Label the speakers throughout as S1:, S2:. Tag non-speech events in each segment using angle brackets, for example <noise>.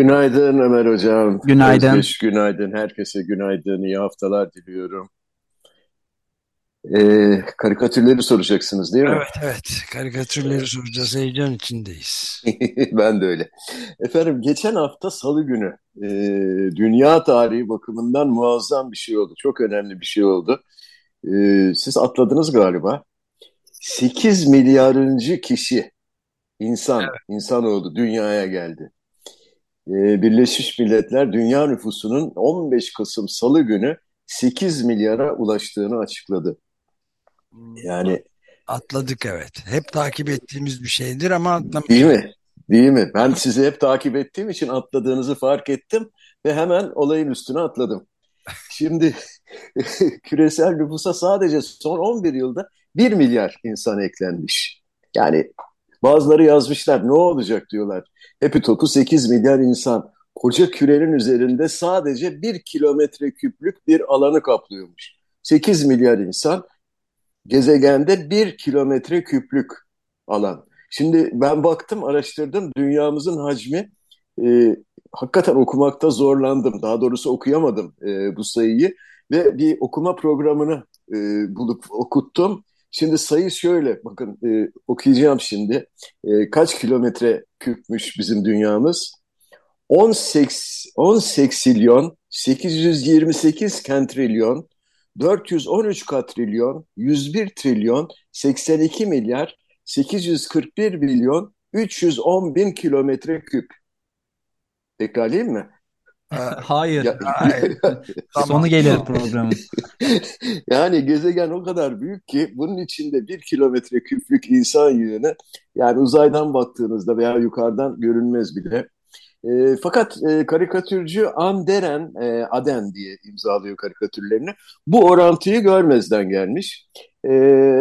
S1: Günaydın Ömer Hocam.
S2: Günaydın.
S1: Özgeç günaydın. Herkese günaydın. İyi haftalar diliyorum. Ee, karikatürleri soracaksınız değil mi?
S3: Evet, evet. Karikatürleri soracağız. Heyecan içindeyiz. <laughs>
S1: Ben de öyle. Efendim geçen hafta Salı günü e, dünya tarihi bakımından muazzam bir şey oldu. Çok önemli bir şey oldu. E, siz atladınız galiba. 8 milyarıncı kişi insan, insanoğlu dünyaya geldi. Ee, Birleşmiş Milletler dünya nüfusunun 15 Kasım Salı günü 8 milyara ulaştığını açıkladı. Yani
S3: Atladık evet. Hep takip ettiğimiz bir şeydir ama atlamış.
S1: değil mi? Değil mi? Ben sizi hep takip ettiğim için atladığınızı fark ettim ve hemen olayın üstüne atladım. Şimdi <laughs> küresel nüfusa sadece son 11 yılda 1 milyar insan eklenmiş. Yani bazıları yazmışlar ne olacak diyorlar. Hepi topu 8 milyar insan koca kürenin üzerinde sadece 1 kilometre küplük bir alanı kaplıyormuş. 8 milyar insan gezegende 1 kilometre küplük alan. Şimdi ben baktım araştırdım dünyamızın hacmi e, hakikaten okumakta zorlandım. Daha doğrusu okuyamadım e, bu sayıyı ve bir okuma programını e, bulup okuttum. Şimdi sayı şöyle, bakın e, okuyacağım şimdi. E, kaç kilometre küpmüş bizim dünyamız? 18, 10 seksilyon, 828 kentrilyon, 413 katrilyon, 101 trilyon, 82 milyar, 841 milyon, 310 bin kilometre küp. Tekrarlayayım mı?
S2: Hayır.
S1: Ya-
S3: Hayır. <laughs> Tamam.
S2: Sonu gelir <laughs> programın.
S1: Yani gezegen o kadar büyük ki bunun içinde bir kilometre küplük insan yığını yani uzaydan baktığınızda veya yukarıdan görünmez bile. E, fakat e, karikatürcü Anderen e, Aden diye imzalıyor karikatürlerini. Bu orantıyı görmezden gelmiş. E,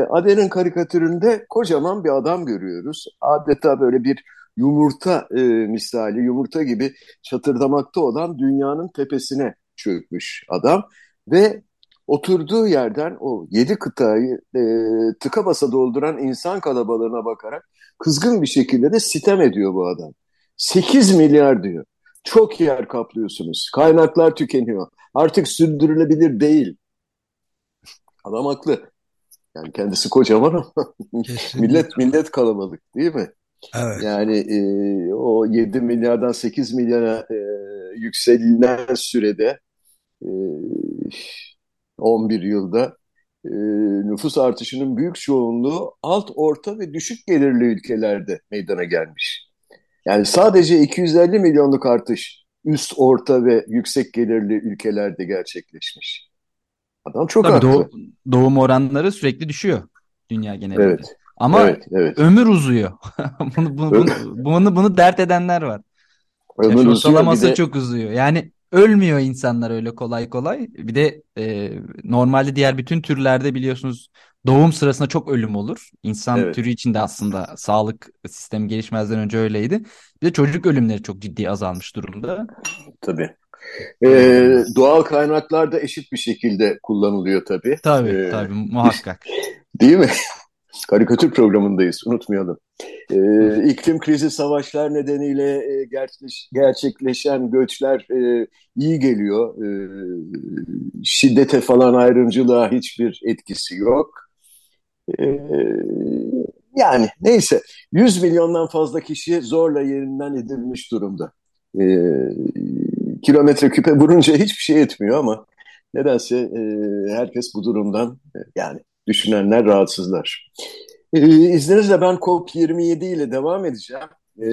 S1: Aden'in karikatüründe kocaman bir adam görüyoruz. Adeta böyle bir yumurta e, misali, yumurta gibi çatırdamakta olan dünyanın tepesine çökmüş adam ve oturduğu yerden o yedi kıtayı e, tıka basa dolduran insan kalabalığına bakarak kızgın bir şekilde de sitem ediyor bu adam. 8 milyar diyor. Çok yer kaplıyorsunuz. Kaynaklar tükeniyor. Artık sürdürülebilir değil. Adam haklı. Yani kendisi kocaman ama <laughs> millet millet kalabalık değil mi?
S3: Evet.
S1: Yani e, o 7 milyardan 8 milyara e, yükselilen sürede e, 11 yılda e, nüfus artışının büyük çoğunluğu alt, orta ve düşük gelirli ülkelerde meydana gelmiş. Yani sadece 250 milyonluk artış üst, orta ve yüksek gelirli ülkelerde gerçekleşmiş. Adam çok
S2: Tabii
S1: haklı.
S2: doğu- doğum oranları sürekli düşüyor dünya genelinde.
S1: Evet,
S2: Ama
S1: evet, evet.
S2: ömür uzuyor. <laughs> Bunu, bunu, bunu, bunu, bunu dert edenler var.
S1: Ömür
S2: Yaş
S1: uzuyor de
S2: çok uzuyor. Yani ölmüyor insanlar öyle kolay kolay. Bir de e, normalde diğer bütün türlerde biliyorsunuz doğum sırasında çok ölüm olur. İnsan
S1: evet.
S2: türü için de aslında sağlık sistemi gelişmezden önce öyleydi. Bir de çocuk ölümleri çok ciddi azalmış durumda.
S1: Tabii. Ee, doğal kaynaklar da eşit bir şekilde kullanılıyor tabii.
S2: Tabii
S1: Ee,
S2: tabii muhakkak. <laughs>
S1: değil mi? Karikatür programındayız, unutmayalım. Ee, iklim krizi, savaşlar nedeniyle e, gerçekleşen göçler e, iyi geliyor. Ee, şiddete falan ayrımcılığa hiçbir etkisi yok. Ee, yani neyse 100 milyondan fazla kişi zorla yerinden edilmiş durumda. Ee, kilometre küpe vurunca hiçbir şey etmiyor ama nedense e, herkes bu durumdan e, yani düşünenler rahatsızlar. Ee, izninizle ben COP27 ile devam edeceğim. Ee,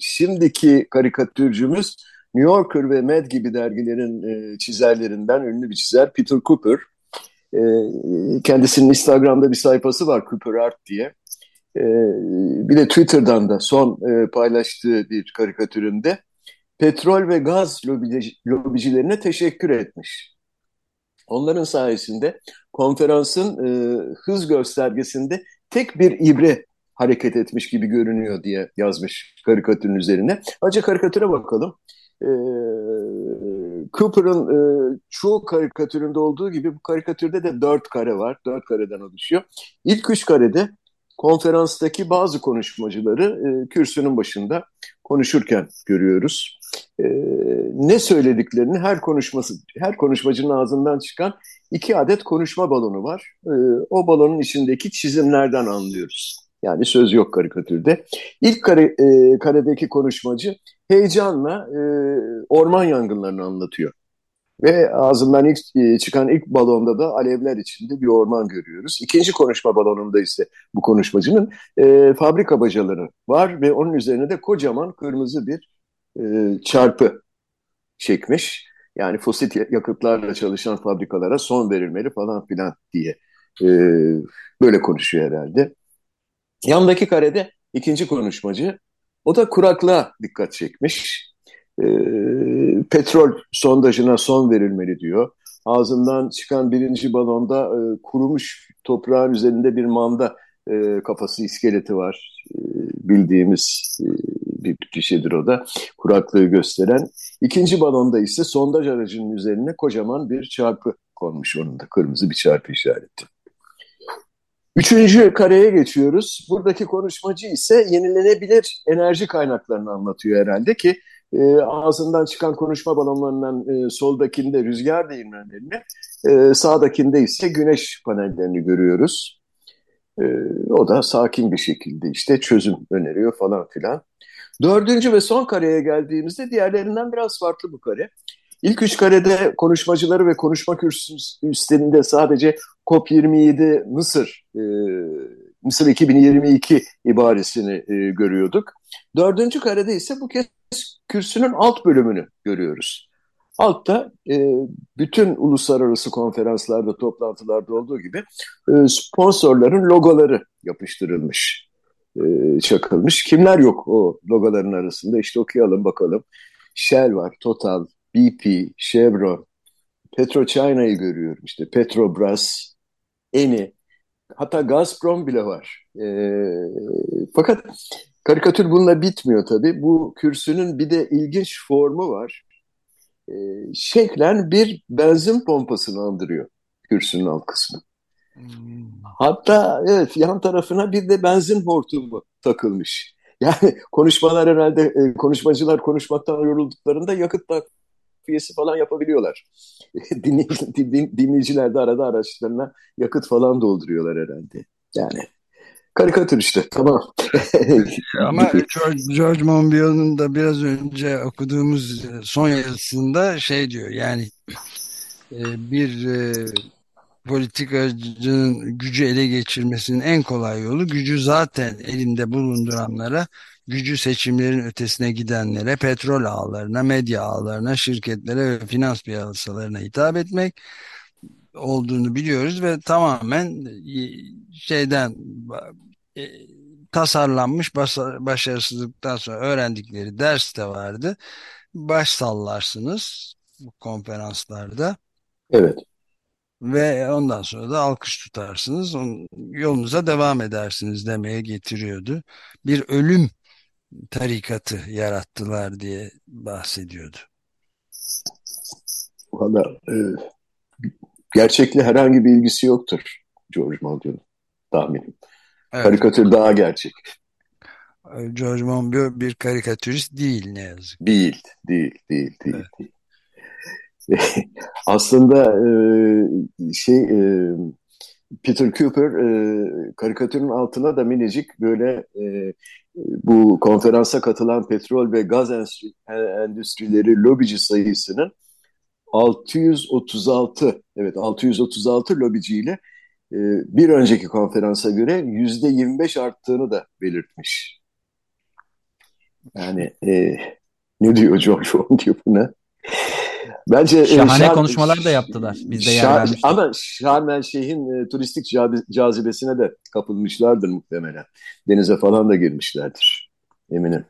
S1: şimdiki karikatürcümüz New Yorker ve Mad gibi dergilerin e, çizerlerinden ünlü bir çizer Peter Cooper. Ee, kendisinin Instagram'da bir sayfası var Cooper Art diye. Ee, bir de Twitter'dan da son e, paylaştığı bir karikatüründe petrol ve gaz lobici- lobicilerine teşekkür etmiş. Onların sayesinde konferansın e, hız göstergesinde tek bir ibre hareket etmiş gibi görünüyor diye yazmış karikatürün üzerine. Acı karikatüre bakalım. E, Cooper'ın e, çoğu karikatüründe olduğu gibi bu karikatürde de dört kare var. Dört kareden oluşuyor. İlk üç karede konferanstaki bazı konuşmacıları e, kürsünün başında konuşurken görüyoruz. E, ne söylediklerini her konuşması her konuşmacının ağzından çıkan iki adet konuşma balonu var. E, o balonun içindeki çizimlerden anlıyoruz. Yani söz yok karikatürde. İlk kare, e, karedeki konuşmacı heyecanla e, orman yangınlarını anlatıyor. Ve ağzından ilk e, çıkan ilk balonda da alevler içinde bir orman görüyoruz. İkinci konuşma balonunda ise bu konuşmacının e, fabrika bacaları var ve onun üzerine de kocaman kırmızı bir e, çarpı çekmiş. Yani fosil yakıtlarla çalışan fabrikalara son verilmeli falan filan diye e, böyle konuşuyor herhalde. Yandaki karede ikinci konuşmacı o da kuraklığa dikkat çekmiş. E, petrol sondajına son verilmeli diyor. Ağzından çıkan birinci balonda e, kurumuş toprağın üzerinde bir manda e, kafası iskeleti var. E, bildiğimiz e, bir klişedir o da. Kuraklığı gösteren. İkinci balonda ise sondaj aracının üzerine kocaman bir çarpı konmuş onun da kırmızı bir çarpı işareti. Üçüncü kareye geçiyoruz. Buradaki konuşmacı ise yenilenebilir enerji kaynaklarını anlatıyor herhalde ki e, ağzından çıkan konuşma balonlarından e, soldakinde rüzgar değirmenlerini, e, sağdakinde ise güneş panellerini görüyoruz. E, o da sakin bir şekilde işte çözüm öneriyor falan filan. Dördüncü ve son kareye geldiğimizde diğerlerinden biraz farklı bu kare. İlk üç karede konuşmacıları ve konuşma kürsüsü üstlerinde sadece COP27 Mısır, e, Mısır 2022 ibaresini e, görüyorduk. Dördüncü karede ise bu kez kürsünün alt bölümünü görüyoruz. Altta e, bütün uluslararası konferanslarda, toplantılarda olduğu gibi e, sponsorların logoları yapıştırılmış, e, çakılmış. Kimler yok o logoların arasında? İşte okuyalım bakalım. Shell var, Total, BP, Chevron, PetroChina'yı görüyorum. İşte Petrobras, Eni, hatta Gazprom bile var. E, fakat karikatür bununla bitmiyor tabii. Bu kürsünün bir de ilginç formu var. E, şeklen bir benzin pompasını andırıyor kürsünün alt kısmı. Hmm. Hatta evet yan tarafına bir de benzin hortumu takılmış. <laughs> Yani konuşmalar herhalde e, konuşmacılar konuşmaktan yorulduklarında yakıt takviyesi falan yapabiliyorlar. <laughs> Dinleyici, <laughs> dinleyiciler de arada araçlarına yakıt falan dolduruyorlar herhalde. Yani karikatür işte tamam. <laughs>
S3: Ama George, George Monbiot'un da biraz önce okuduğumuz son yazısında şey diyor yani e, bir e, politikacının gücü ele geçirmesinin en kolay yolu gücü zaten elinde bulunduranlara gücü seçimlerin ötesine gidenlere, petrol ağlarına, medya ağlarına, şirketlere ve finans piyasalarına hitap etmek olduğunu biliyoruz ve tamamen e, şeyden e, tasarlanmış başarısızlıktan sonra öğrendikleri ders de vardı. Baş sallarsınız bu konferanslarda.
S1: Evet.
S3: Ve ondan sonra da alkış tutarsınız, yolunuza devam edersiniz demeye getiriyordu. Bir ölüm tarikatı yarattılar diye bahsediyordu.
S1: Valla e, gerçekle herhangi bir ilgisi yoktur George Monbiot'un tahminim. Evet. Karikatür daha gerçek.
S3: George Monbiot bir karikatürist değil ne yazık.
S1: Değil, değil, değil, değil. Evet. değil. <laughs> Aslında e, şey e, Peter Cooper e, karikatürün altına da minicik böyle bu konferansa katılan petrol ve gaz endüstrileri lobici sayısının 636 evet 636 lobiciyle e, bir önceki konferansa göre yüzde 25 arttığını da belirtmiş. Yani e, ne diyor George Orwell diyor buna?
S2: Bence e, şahane Şar konuşmalar da yaptılar. Biz de yer Şar vermiştik.
S1: Ama Şarm el Şeyh'in e, turistik cazibesine de kapılmışlardır muhtemelen. Denize falan da girmişlerdir. Eminim.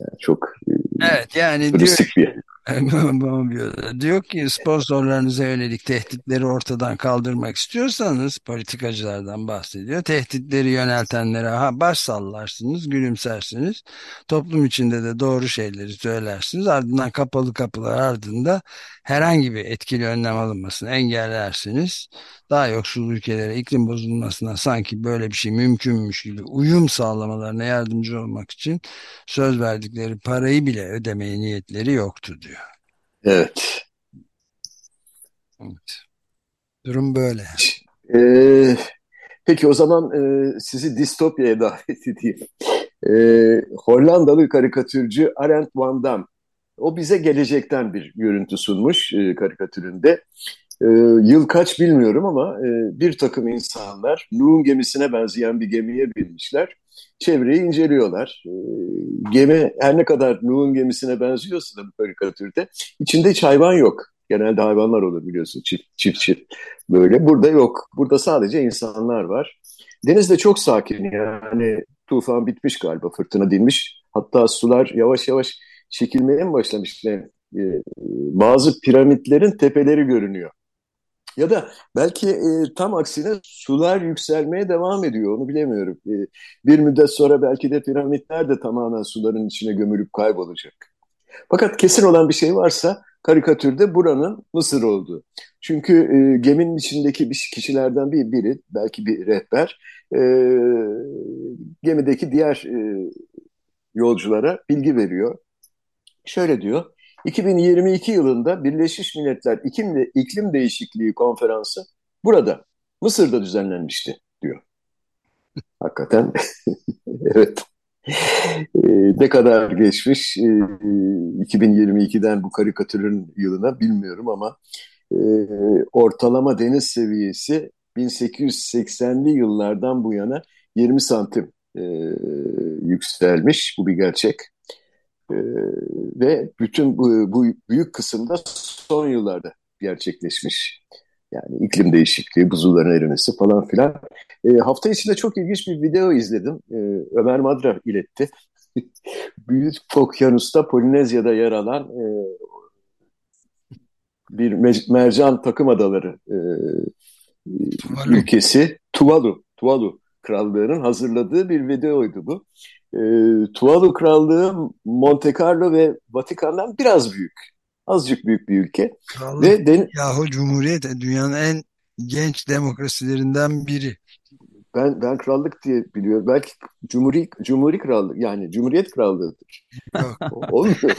S1: Yani çok e,
S3: Evet yani diyor
S1: bir. <laughs>
S3: Diyor ki sponsorlarınıza yönelik tehditleri ortadan kaldırmak istiyorsanız politikacılardan bahsediyor. Tehditleri yöneltenlere ha, baş sallarsınız, gülümsersiniz. Toplum içinde de doğru şeyleri söylersiniz. Ardından kapalı kapılar ardında herhangi bir etkili önlem alınmasını engellersiniz. Daha yoksul ülkelere iklim bozulmasına sanki böyle bir şey mümkünmüş gibi uyum sağlamalarına yardımcı olmak için söz verdikleri parayı bile ödemeye niyetleri yoktu diyor.
S1: Evet.
S3: Evet. Durum böyle.
S1: Ee, peki o zaman e, sizi distopyaya <laughs> davet edeyim. Ee, Hollandalı karikatürcü Arend van Dam. O bize gelecekten bir görüntü sunmuş e, karikatüründe. E, yıl kaç bilmiyorum ama e, bir takım insanlar Nuh'un gemisine benzeyen bir gemiye binmişler. Çevreyi inceliyorlar. E, gemi her ne kadar Nuh'un gemisine benziyorsa da bu karikatürde içinde hiç hayvan yok. Genelde hayvanlar olur biliyorsun çift çift çift böyle. Burada yok. Burada sadece insanlar var. Deniz de çok sakin yani tufan bitmiş galiba fırtına dinmiş. Hatta sular yavaş yavaş çekilmeye mi başlamış? Yani, e, bazı piramitlerin tepeleri görünüyor. Ya da belki e, tam aksine sular yükselmeye devam ediyor onu bilemiyorum. E, bir müddet sonra belki de piramitler de tamamen suların içine gömülüp kaybolacak. Fakat kesin olan bir şey varsa karikatürde buranın Mısır olduğu. Çünkü e, geminin içindeki bir kişilerden bir biri, belki bir rehber, e, gemideki diğer e, yolculara bilgi veriyor. Şöyle diyor, 2022 yılında Birleşmiş Milletler İklim, Değişikliği Konferansı burada, Mısır'da düzenlenmişti diyor. <laughs> Hakikaten <laughs> evet. Ee, ne kadar geçmiş e, 2022'den bu karikatürün yılına bilmiyorum ama e, ortalama deniz seviyesi 1880'li yıllardan bu yana 20 santim e, yükselmiş. Bu bir gerçek. E, ve bütün bu, bu büyük kısımda son yıllarda gerçekleşmiş. Yani iklim değişikliği, buzulların erimesi falan filan. E, hafta içinde çok ilginç bir video izledim. E, Ömer Madra iletti. <laughs> Büyük Okyanus'ta Polinezya'da yer alan e, bir mercan takım adaları e, Tuvalu. ülkesi Tuvalu. Tuvalu Krallığı'nın hazırladığı bir videoydu bu. E, Tuvalu Krallığı Monte Carlo ve Vatikan'dan biraz büyük. Azıcık büyük bir ülke.
S3: Krallık ve den yahu Cumhuriyet dünyanın en genç demokrasilerinden biri.
S1: Ben ben krallık diye biliyorum. Belki Cumhuri Cumhuri Krallığı yani Cumhuriyet Krallığı'dır. Olmuyor. <laughs>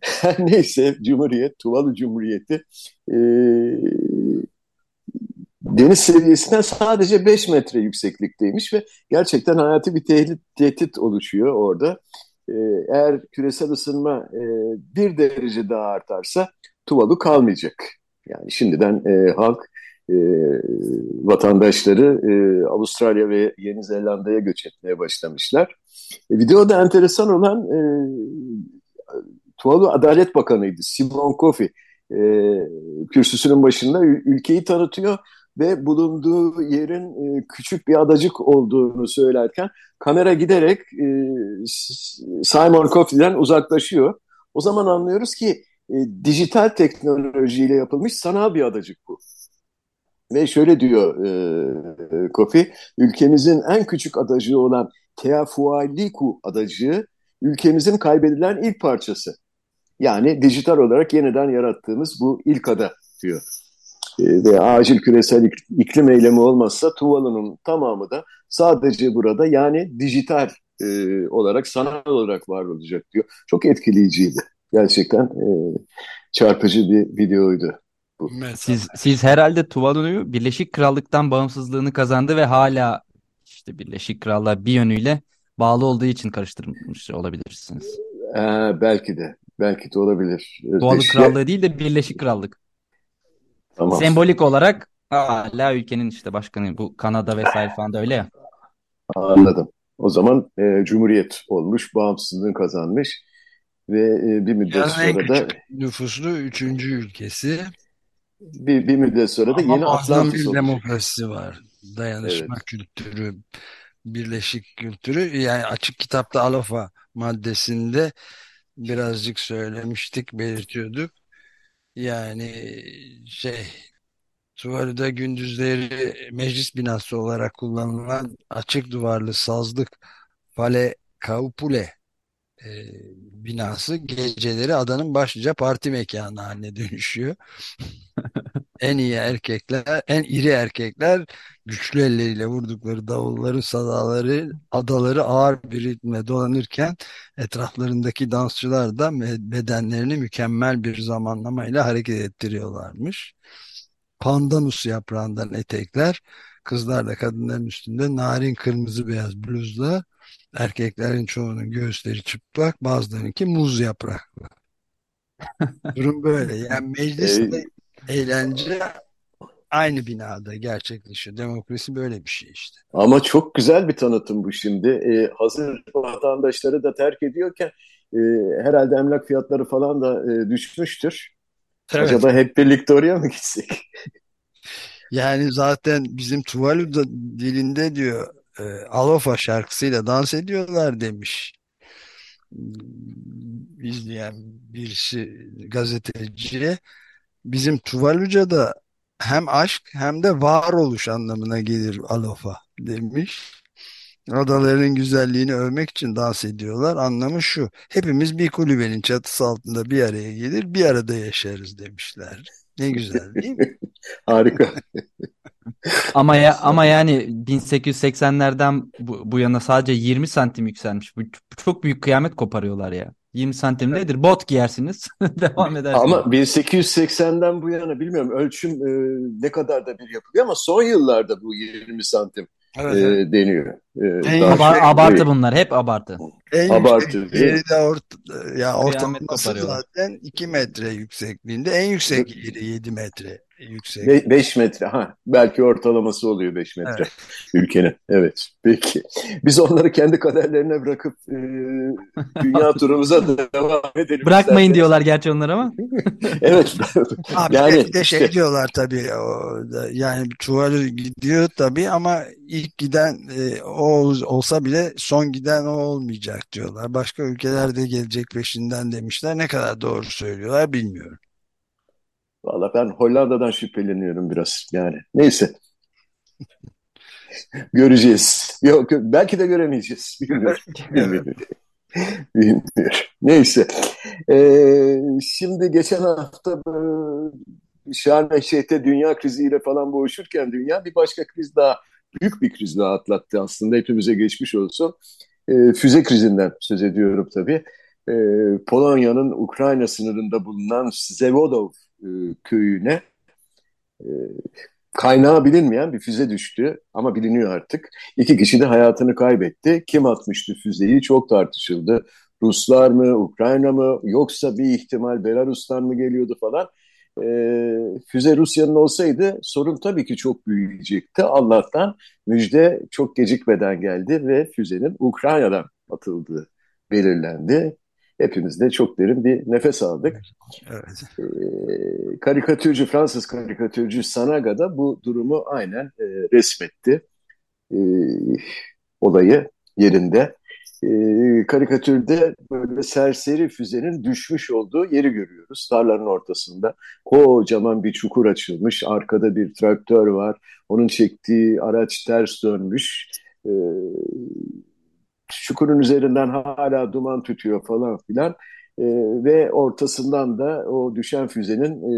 S1: Her neyse Cumhuriyet, Tuvalu Cumhuriyeti e, deniz seviyesinden sadece 5 metre yükseklikteymiş ve gerçekten hayati bir tehdit, tehdit oluşuyor orada. E, eğer küresel ısınma e, bir derece daha artarsa Tuvalu kalmayacak. Yani şimdiden e, halk e, vatandaşları e, Avustralya ve Yeni Zelanda'ya göç etmeye başlamışlar. E, videoda enteresan olan e, Tuvalu Adalet Bakanı'ydı Simon Kofi. E, kürsüsünün başında ülkeyi tanıtıyor ve bulunduğu yerin e, küçük bir adacık olduğunu söylerken kamera giderek e, Simon Coffey'den uzaklaşıyor. O zaman anlıyoruz ki e, dijital teknolojiyle yapılmış sanal bir adacık bu. Ve şöyle diyor e, Kofi, ülkemizin en küçük adacığı olan Teafualiku adacığı ülkemizin kaybedilen ilk parçası. Yani dijital olarak yeniden yarattığımız bu ilk ada diyor. E, ve acil küresel iklim eylemi olmazsa Tuvalu'nun tamamı da sadece burada yani dijital e, olarak, sanal olarak var olacak diyor. Çok etkileyiciydi. Gerçekten e, çarpıcı bir videoydu. Bu.
S2: Siz, siz herhalde Tuvalu'yu Birleşik Krallık'tan bağımsızlığını kazandı ve hala işte Birleşik Krallığa bir yönüyle bağlı olduğu için karıştırmış olabilirsiniz.
S1: Ee, belki de. Belki de olabilir.
S2: Tuvalu Krallığı değil de Birleşik Krallık. Tamam. Sembolik olarak hala ülkenin işte başkanı bu Kanada vesaire falan da öyle ya.
S1: Anladım. O zaman e, Cumhuriyet olmuş, bağımsızlığını kazanmış ve e, bir müddet
S3: Dünyanın
S1: sonra da
S3: nüfuslu üçüncü ülkesi.
S1: Bir, bir müddet sonra da
S3: Ama
S1: yeni Atlantis
S3: bir
S1: olacak.
S3: demokrasi var. Dayanışma evet. kültürü, birleşik kültürü. Yani açık kitapta Alofa maddesinde birazcık söylemiştik, belirtiyorduk. Yani şey Tuvalu'da gündüzleri meclis binası olarak kullanılan açık duvarlı sazlık Fale Kaupule e, binası geceleri adanın başlıca parti mekanı haline dönüşüyor. En iyi erkekler, en iri erkekler güçlü elleriyle vurdukları davulları, sadaları, adaları ağır bir ritme dolanırken etraflarındaki dansçılar da bedenlerini mükemmel bir zamanlamayla hareket ettiriyorlarmış. Pandanus yaprağından etekler, kızlar da kadınların üstünde narin kırmızı beyaz bluzla, erkeklerin çoğunun göğüsleri çıplak, bazılarınki muz yapraklı. <laughs> Durum böyle. Yani mecliste eğlence aynı binada gerçekleşiyor. Demokrasi böyle bir şey işte.
S1: Ama çok güzel bir tanıtım bu şimdi. Ee, hazır vatandaşları da terk ediyorken e, herhalde emlak fiyatları falan da e, düşmüştür. Evet. Acaba hep birlikte oraya mı gitsek?
S3: Yani zaten bizim Tuvalu dilinde diyor e, Alofa şarkısıyla dans ediyorlar demiş. İzleyen birisi gazeteciye bizim Tuvaluca'da hem aşk hem de varoluş anlamına gelir alofa demiş. Adaların güzelliğini övmek için dans ediyorlar. Anlamı şu. Hepimiz bir kulübenin çatısı altında bir araya gelir, bir arada yaşarız demişler. Ne güzel değil mi? <laughs>
S1: Harika. <laughs>
S2: Ama ya ama yani 1880'lerden bu, bu yana sadece 20 santim yükselmiş. Bu, bu çok büyük kıyamet koparıyorlar ya. 20 santim nedir? Bot giyersiniz. <laughs> Devam edersiniz.
S1: Ama 1880'den bu yana bilmiyorum ölçüm e, ne kadar da bir yapılıyor ama son yıllarda bu 20 santim evet, e, deniyor.
S2: E, Abar şey, abartı e, bunlar. Hep abartı.
S3: En abartı. Yeri de orta, ya ortalaması zaten 2 metre yüksekliğinde. En yüksek yeri 7 metre yüksek.
S1: 5 metre. Ha, belki ortalaması oluyor 5 metre evet. <laughs> ülkenin. Evet. Peki. Biz onları kendi kaderlerine bırakıp e, dünya <laughs> turumuza devam edelim.
S2: Bırakmayın zaten. diyorlar gerçi onlar ama. <laughs>
S1: evet.
S3: Abi yani de şey işte. diyorlar tabii. O, yani çuvalı gidiyor tabii ama ilk giden e, o olsa bile son giden o olmayacak diyorlar. Başka ülkeler de gelecek peşinden demişler. Ne kadar doğru söylüyorlar bilmiyorum.
S1: Valla ben Hollanda'dan şüpheleniyorum biraz yani. Neyse. Göreceğiz. Yok belki de göremeyeceğiz. Bilmiyorum. Bilmiyorum. Bilmiyorum. Neyse. Ee, şimdi geçen hafta Şarm El dünya kriziyle falan boğuşurken dünya bir başka kriz daha büyük bir kriz daha atlattı aslında. Hepimize geçmiş olsun. Ee, füze krizinden söz ediyorum tabii. Ee, Polonya'nın Ukrayna sınırında bulunan Zewodów e, köyüne e, kaynağı bilinmeyen bir füze düştü ama biliniyor artık. İki kişi de hayatını kaybetti. Kim atmıştı füzeyi çok tartışıldı. Ruslar mı, Ukrayna mı yoksa bir ihtimal Belarus'tan mı geliyordu falan. E, füze Rusya'nın olsaydı sorun tabii ki çok büyüyecekti. Allah'tan müjde çok gecikmeden geldi ve füzenin Ukrayna'dan atıldığı belirlendi. Hepimiz de çok derin bir nefes aldık. Evet. Ee, karikatürcü, Fransız karikatürcü Sanaga da bu durumu aynen e, resmetti. E, olayı yerinde. E, karikatürde böyle serseri füzenin düşmüş olduğu yeri görüyoruz. Tarlanın ortasında kocaman bir çukur açılmış. Arkada bir traktör var. Onun çektiği araç ters dönmüş. E, çukurun üzerinden hala duman tütüyor falan filan. E, ve ortasından da o düşen füzenin e,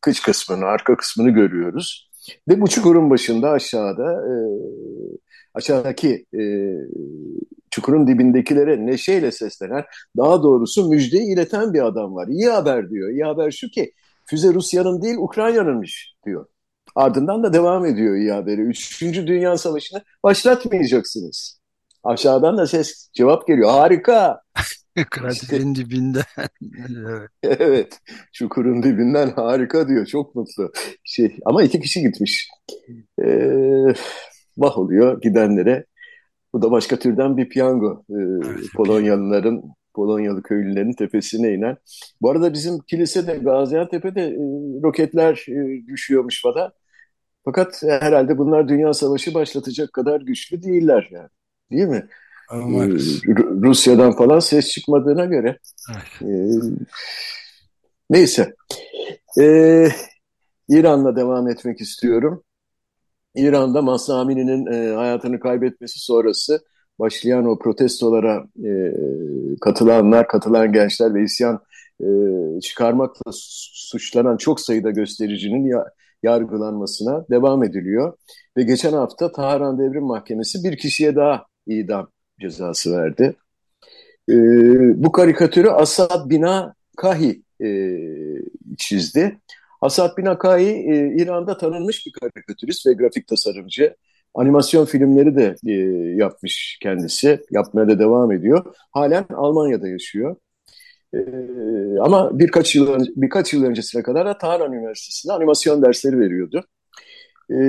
S1: kıç kısmını, arka kısmını görüyoruz. Ve bu çukurun başında aşağıda e, aşağıdaki e, çukurun dibindekilere neşeyle seslenen, daha doğrusu müjdeyi ileten bir adam var. İyi haber diyor. İyi haber şu ki füze Rusya'nın değil Ukrayna'nınmış diyor. Ardından da devam ediyor iyi haberi. Üçüncü Dünya Savaşı'nı başlatmayacaksınız. Aşağıdan da ses cevap geliyor. Harika. <laughs>
S3: Kraterin dibinden. <laughs>
S1: evet. evet. Çukurun dibinden harika diyor. Çok mutlu. Şey, ama iki kişi gitmiş. Ee, vah oluyor gidenlere. Bu da başka türden bir piyango. Ee, Polonyalıların, Polonyalı köylülerin tepesine inen. Bu arada bizim kilisede Gaziantep'te e, roketler e, düşüyormuş falan. Fakat herhalde bunlar dünya savaşı başlatacak kadar güçlü değiller yani. Değil mi?
S3: Umarız.
S1: Rusya'dan falan ses çıkmadığına göre.
S3: Evet.
S1: Ee, neyse. Ee, İran'la devam etmek istiyorum. İran'da Mahsa Amini'nin e, hayatını kaybetmesi sonrası başlayan o protestolara e, katılanlar, katılan gençler ve isyan e, çıkarmakla suçlanan çok sayıda göstericinin ya, yargılanmasına devam ediliyor. Ve geçen hafta Tahran Devrim Mahkemesi bir kişiye daha idam cezası verdi. E, bu karikatürü Asad Bina Kahi e, çizdi. Asad Bin Akai e, İran'da tanınmış bir karikatürist ve grafik tasarımcı. Animasyon filmleri de e, yapmış kendisi. Yapmaya da devam ediyor. Halen Almanya'da yaşıyor. E, ama birkaç yıl önce, birkaç yıl öncesine kadar da Tahran Üniversitesi'nde animasyon dersleri veriyordu. E,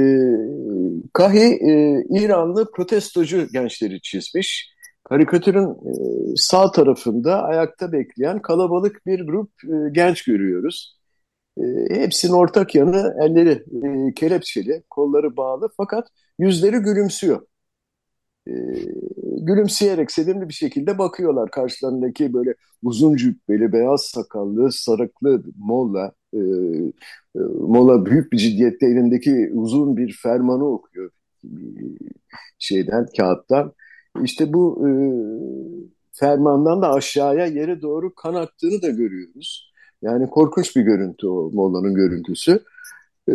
S1: Kahi e, İranlı protestocu gençleri çizmiş. Karikatürün e, sağ tarafında ayakta bekleyen kalabalık bir grup e, genç görüyoruz. E, hepsinin ortak yanı elleri e, kelepçeli, kolları bağlı fakat yüzleri gülümsüyor. E, gülümseyerek sevimli bir şekilde bakıyorlar karşılarındaki böyle uzun cübbeli, beyaz sakallı, sarıklı molla. E, e, molla büyük bir ciddiyette elindeki uzun bir fermanı okuyor şeyden, kağıttan. İşte bu e, fermandan da aşağıya yere doğru kan aktığını da görüyoruz. Yani korkunç bir görüntü o Molla'nın görüntüsü. Ee,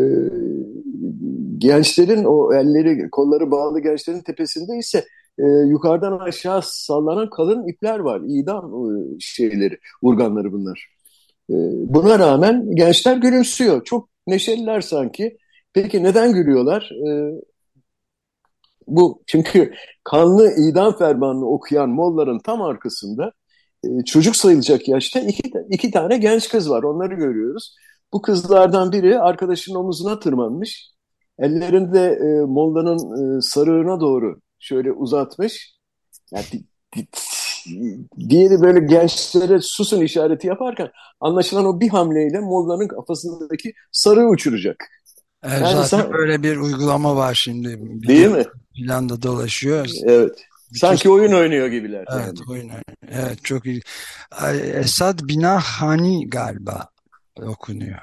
S1: gençlerin o elleri, kolları bağlı gençlerin tepesinde ise e, yukarıdan aşağı sallanan kalın ipler var. İdam e, şeyleri, urganları bunlar. E, buna rağmen gençler gülümsüyor. Çok neşeliler sanki. Peki neden gülüyorlar? E, bu çünkü kanlı idam fermanını okuyan Molla'nın tam arkasında e, çocuk sayılacak yaşta iki, iki tane genç kız var. Onları görüyoruz. Bu kızlardan biri arkadaşının omuzuna tırmanmış. Ellerini de e, Molla'nın e, sarığına doğru şöyle uzatmış. Yani, diğeri böyle gençlere susun işareti yaparken anlaşılan o bir hamleyle Molla'nın kafasındaki sarığı uçuracak.
S3: Evet, yani zaten sen... böyle bir uygulama var şimdi.
S1: Değil mi?
S3: Planda dolaşıyor.
S1: Evet. Sanki oyun oynuyor gibiler.
S3: Evet, yani. oyun oynuyor. Evet, çok iyi. Esad Bina Hani galiba okunuyor.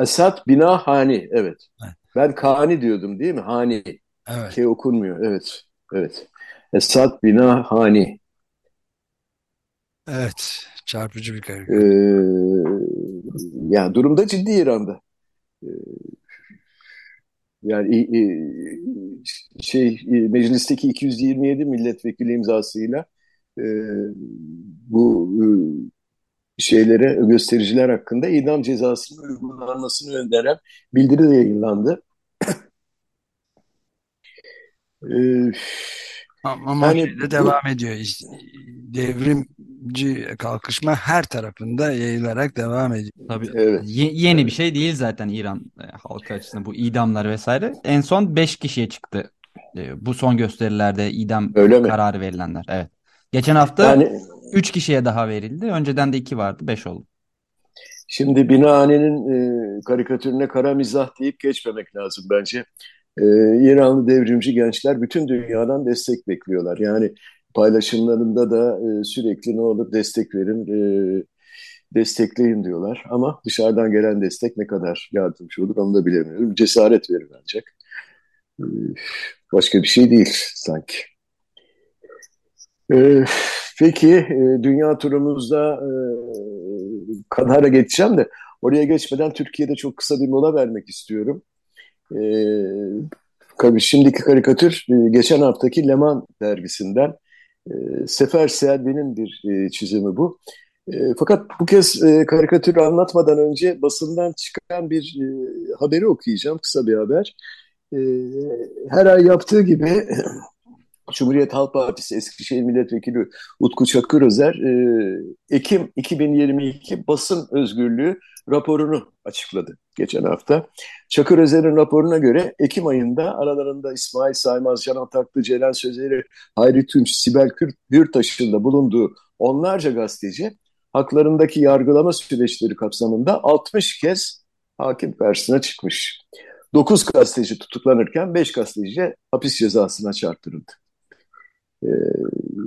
S1: Esad Bina Hani, evet. evet. Ben Kani diyordum değil mi? Hani. Evet. Ki okunmuyor, evet. Evet. Esad Bina Hani.
S3: Evet, çarpıcı bir karikatür. Ee,
S1: yani durumda ciddi İran'da. Ee, yani şey meclisteki 227 milletvekili imzasıyla e, bu e, şeylere göstericiler hakkında idam cezasının uygulanmasını öneren bildiri de yayınlandı. <clears throat>
S3: ee, ama yani, de devam ediyor. Devrimci kalkışma her tarafında yayılarak devam ediyor.
S2: Tabii evet. Ye yeni bir şey değil zaten İran e, halkı açısından bu idamlar vesaire. En son 5 kişiye çıktı. E, bu son gösterilerde idam Öyle kararı mi? verilenler. Evet. Geçen hafta yani, 3 kişiye daha verildi. Önceden de 2 vardı. 5 oldu.
S1: Şimdi Binahane'nin e, karikatürüne kara mizah deyip geçmemek lazım bence e, İranlı devrimci gençler bütün dünyadan destek bekliyorlar. Yani paylaşımlarında da e, sürekli ne olur destek verin, e, destekleyin diyorlar. Ama dışarıdan gelen destek ne kadar yardımcı olur onu da bilemiyorum. Cesaret verir ancak. E, başka bir şey değil sanki. E, peki e, dünya turumuzda e, Katar'a geçeceğim de oraya geçmeden Türkiye'de çok kısa bir mola vermek istiyorum. E, şimdiki karikatür e, geçen haftaki Leman dergisinden. E, Sefer Selvi'nin bir e, çizimi bu. E, fakat bu kez e, karikatürü anlatmadan önce basından çıkan bir e, haberi okuyacağım, kısa bir haber. E, her ay yaptığı gibi Cumhuriyet Halk Partisi Eskişehir Milletvekili Utku Çakırözer e, Ekim 2022 basın özgürlüğü raporunu açıkladı geçen hafta. Çakır Özer'in raporuna göre Ekim ayında aralarında İsmail Saymaz, Can Ataklı, Ceren Sözeri, Hayri Tunç, Sibel Hürtaş'ın da bulunduğu onlarca gazeteci haklarındaki yargılama süreçleri kapsamında 60 kez hakim karşısına çıkmış. 9 gazeteci tutuklanırken 5 gazeteci hapis cezasına çarptırıldı.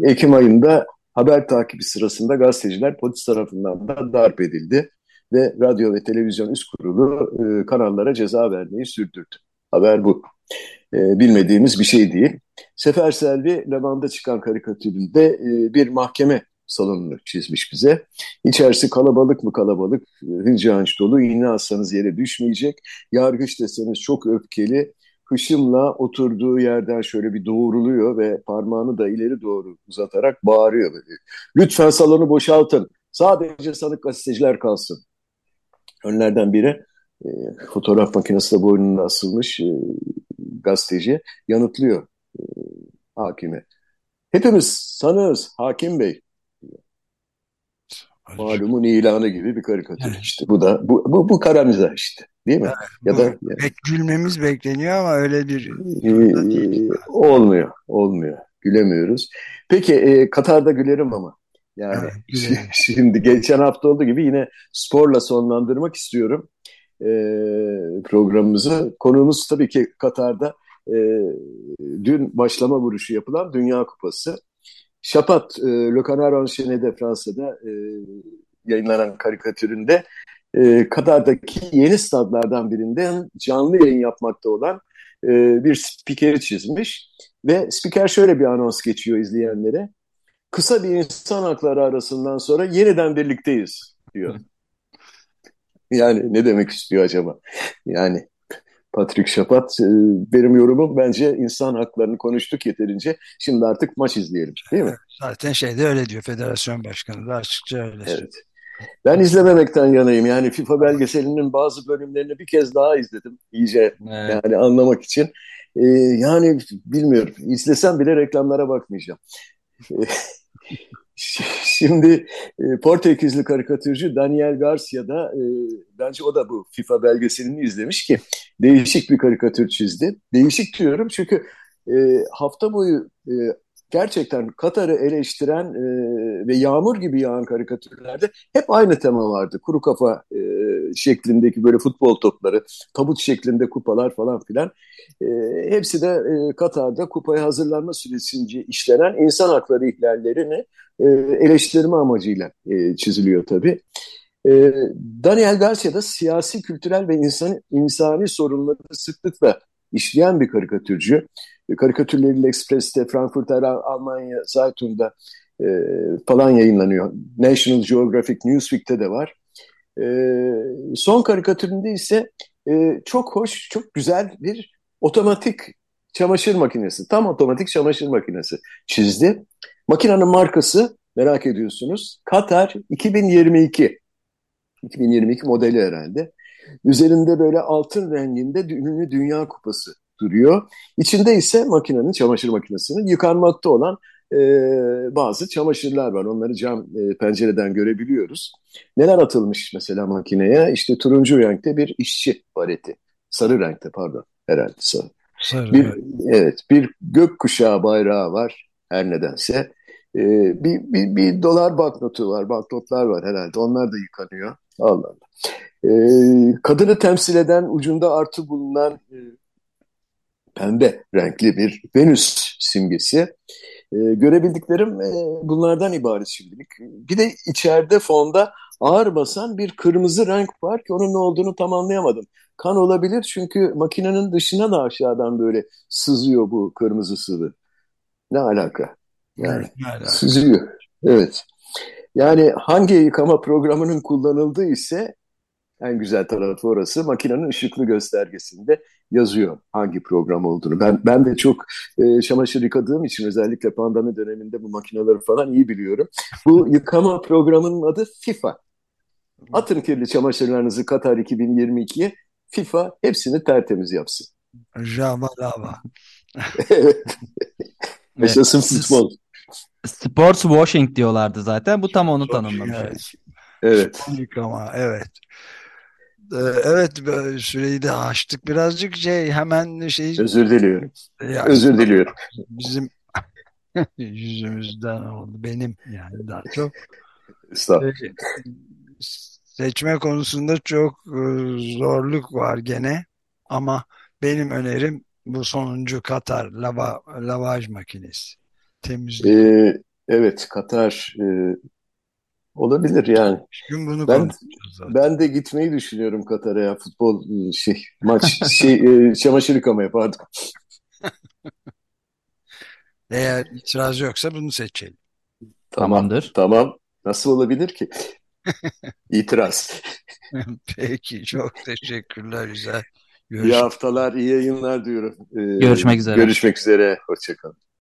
S1: Ekim ayında haber takibi sırasında gazeteciler polis tarafından da darp edildi ve radyo ve televizyon üst kurulu kanallara ceza vermeyi sürdürdü. Haber bu. Bilmediğimiz bir şey değil. Sefer Selvi Levan'da çıkan karikatüründe bir mahkeme salonunu çizmiş bize. İçerisi kalabalık mı kalabalık, hınca dolu, iğne atsanız yere düşmeyecek. Yargıç deseniz çok öfkeli, hışımla oturduğu yerden şöyle bir doğruluyor ve parmağını da ileri doğru uzatarak bağırıyor. Böyle. Lütfen salonu boşaltın, sadece sanık gazeteciler kalsın. Önlerden biri e, fotoğraf makinesi de boynuna asılmış e, gazeteci yanıtlıyor e, hakime. Hepimiz sanığız hakim bey. Malumun ilanı gibi bir karikatür işte. Bu da bu bu, bu karamiza işte. Değil mi? Evet,
S3: ya da. Bek, gülmemiz bekleniyor ama öyle bir
S1: ee, olmuyor. Olmuyor. Gülemiyoruz. Peki e, Katar'da gülerim ama. Yani evet, <laughs> şimdi geçen hafta olduğu gibi yine sporla sonlandırmak istiyorum e, programımızı. Konumuz tabii ki Katar'da e, dün başlama vuruşu yapılan Dünya Kupası. Şapat, e, Le Canard Enchaîné'de Fransa'da e, yayınlanan karikatüründe e, Katar'daki yeni stadlardan birinden canlı yayın yapmakta olan e, bir spikeri çizmiş. Ve spiker şöyle bir anons geçiyor izleyenlere. Kısa bir insan hakları arasından sonra yeniden birlikteyiz diyor. <laughs> Yani ne demek istiyor acaba? Yani Patrick Şapat. E, benim yorumum bence insan haklarını konuştuk yeterince. Şimdi artık maç izleyelim değil mi?
S3: Zaten şeyde öyle diyor federasyon başkanı da açıkça öyle
S1: evet. Ben izlememekten yanayım. Yani FIFA belgeselinin bazı bölümlerini bir kez daha izledim. iyice evet. yani anlamak için. Ee, yani bilmiyorum. İzlesem bile reklamlara bakmayacağım. <laughs> Şimdi e, Portekizli karikatürcü Daniel Garcia da e, bence o da bu FIFA belgeselini izlemiş ki değişik bir karikatür çizdi. Değişik diyorum çünkü e, hafta boyu e, gerçekten Katar'ı eleştiren e, ve yağmur gibi yağan karikatürlerde hep aynı tema vardı. Kuru kafa e, şeklindeki böyle futbol topları, tabut şeklinde kupalar falan filan. E, hepsi de e, Katar'da kupaya hazırlanma süresince işlenen insan hakları ihlallerini e, eleştirme amacıyla e, çiziliyor tabii. E, Daniel Garcia da siyasi, kültürel ve insan, insani sorunları sıklıkla işleyen bir karikatürcü. E, karikatürleriyle Express'te, Frankfurter Almanya Zeitung'da e, falan yayınlanıyor. National Geographic Newsweek'te de var. E, son karikatüründe ise e, çok hoş, çok güzel bir otomatik çamaşır makinesi, tam otomatik çamaşır makinesi çizdi. Makinenin markası merak ediyorsunuz. Katar 2022. 2022 modeli herhalde. Üzerinde böyle altın renginde ünlü Dünya Kupası duruyor. İçinde ise makinenin, çamaşır makinesinin yıkanmakta olan e, bazı çamaşırlar var. Onları cam e, pencereden görebiliyoruz. Neler atılmış mesela makineye? İşte turuncu renkte bir işçi bareti. Sarı renkte pardon herhalde sarı. sarı bir, evet. bir gökkuşağı bayrağı var her nedense. E, bir, bir, bir dolar banknotu var, banknotlar var herhalde. Onlar da yıkanıyor. Allah Allah. E, kadını temsil eden ucunda artı bulunan e, pembe renkli bir Venüs simgesi. E, görebildiklerim e, bunlardan ibaret şimdilik. Bir de içeride fonda ağır basan bir kırmızı renk var ki onun ne olduğunu tam anlayamadım. Kan olabilir çünkü makinenin dışına da aşağıdan böyle sızıyor bu kırmızı sıvı. Ne alaka? Yani evet, sızıyor. Evet. Yani hangi yıkama programının kullanıldığı ise en güzel tarafı orası. Makinenin ışıklı göstergesinde yazıyor hangi program olduğunu. Ben ben de çok e, çamaşır yıkadığım için özellikle pandemi döneminde bu makineleri falan iyi biliyorum. Bu yıkama programının adı FIFA. Atın kirli çamaşırlarınızı Katar 2022'ye FIFA hepsini tertemiz yapsın.
S3: Java Java.
S1: evet. <laughs> Yaşasın futbol.
S2: Sports washing diyorlardı zaten. Bu tam onu tanımlamış.
S3: Evet. Evet. Yıkama, evet. Ee, evet süreyi de açtık birazcık şey hemen şey
S1: özür diliyorum ya, özür diliyorum
S3: bizim <laughs> yüzümüzden oldu benim yani daha çok seçme konusunda çok e, zorluk var gene Ama benim önerim bu sonuncu Katar lava, lavaj makinesi. Temizlik.
S1: Ee, evet Katar e, olabilir yani.
S3: Gün bunu
S1: Ben
S3: zaten.
S1: ben de gitmeyi düşünüyorum Katar'a ya futbol e, şey maç <laughs> şey e, çamaşır yıkamaya pardon. <laughs>
S3: Eğer itiraz yoksa bunu seçelim.
S1: Tamam
S2: Tamamdır.
S1: tamam. Nasıl olabilir ki? <laughs> İtiraz.
S3: Peki çok teşekkürler güzel.
S1: İyi
S3: Görüşmek
S1: haftalar, iyi yayınlar diyorum. Ee,
S2: Görüşmek üzere.
S1: Görüşmek üzere. Hoşçakalın.